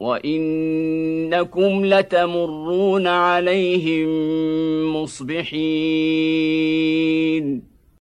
وانكم لتمرون عليهم مصبحين